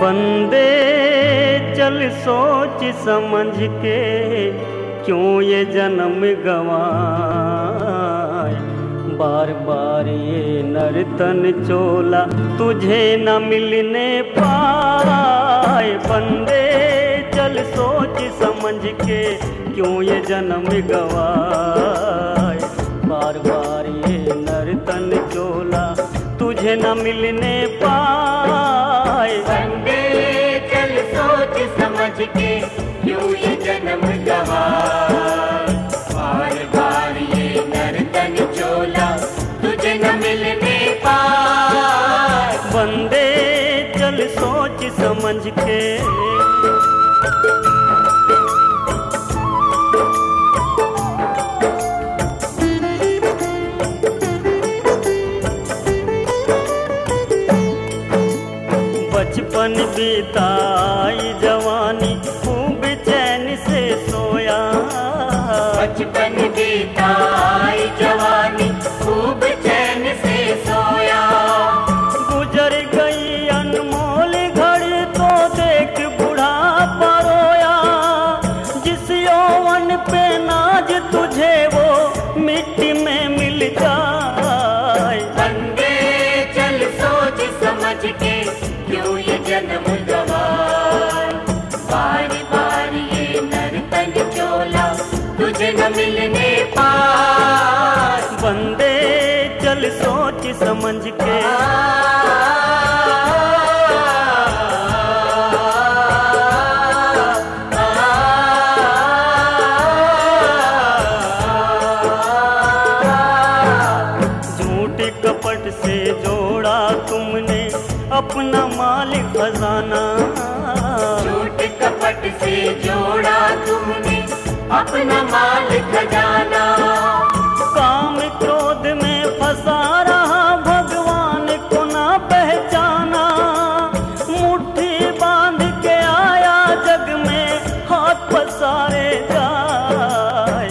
बंदे, चल सोच समझ के क्यों ये जन्म गवाए? बार बार ये नर्तन चोला तुझे न मिलने पाए। बंदे, चल सोच समझ के क्यों ये जन्म गवाए? बार बार ये नर्तन चोला तुझे न मिलने समझ के। बचपन बीताई न मिलने पाए बंदे चल सोच समझ के। झूठ कपट से जोड़ा तुमने अपना मालिक खजाना। झूठ कपट से जोड़ा तुमने अपना माल खजाना काम क्रोध में फंसा रहा, भगवान को ना पहचाना। मुट्ठी बाँध के आया, जग में हाथ पसारे जाए।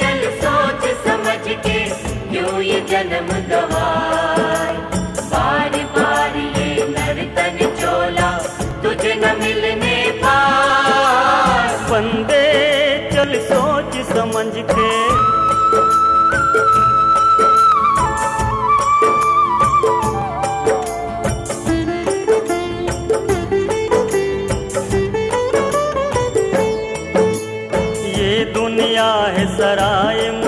चल सोच समझ के, क्यों ये जन्म गवाए? दुनिया है सराय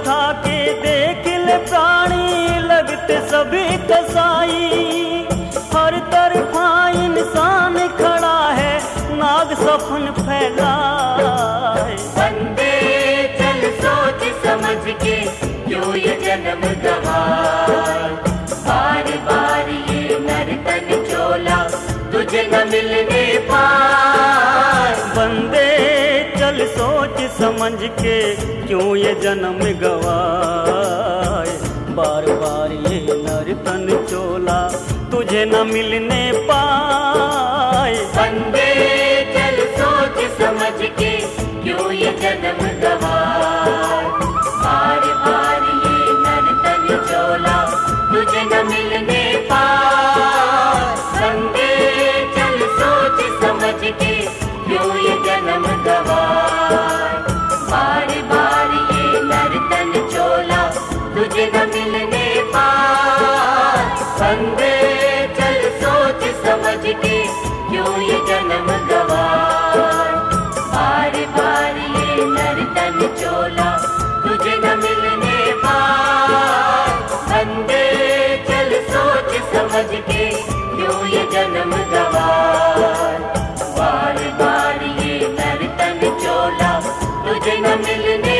जन्म गवाए बार बार ये नर्तन चोला तुझे न मिलने पाए बंदे, चल सोच समझ के क्यों ये जन्म गवाए बार बार ये नर्तन चोला तुझे न मिलने पाए चल सोच समझ के जन्म गवार? बार बार चोला तुझे न मिलने पार। फंदे चल सोच समझ के जन्म गवार? बार बार चोला तुझे न मिलने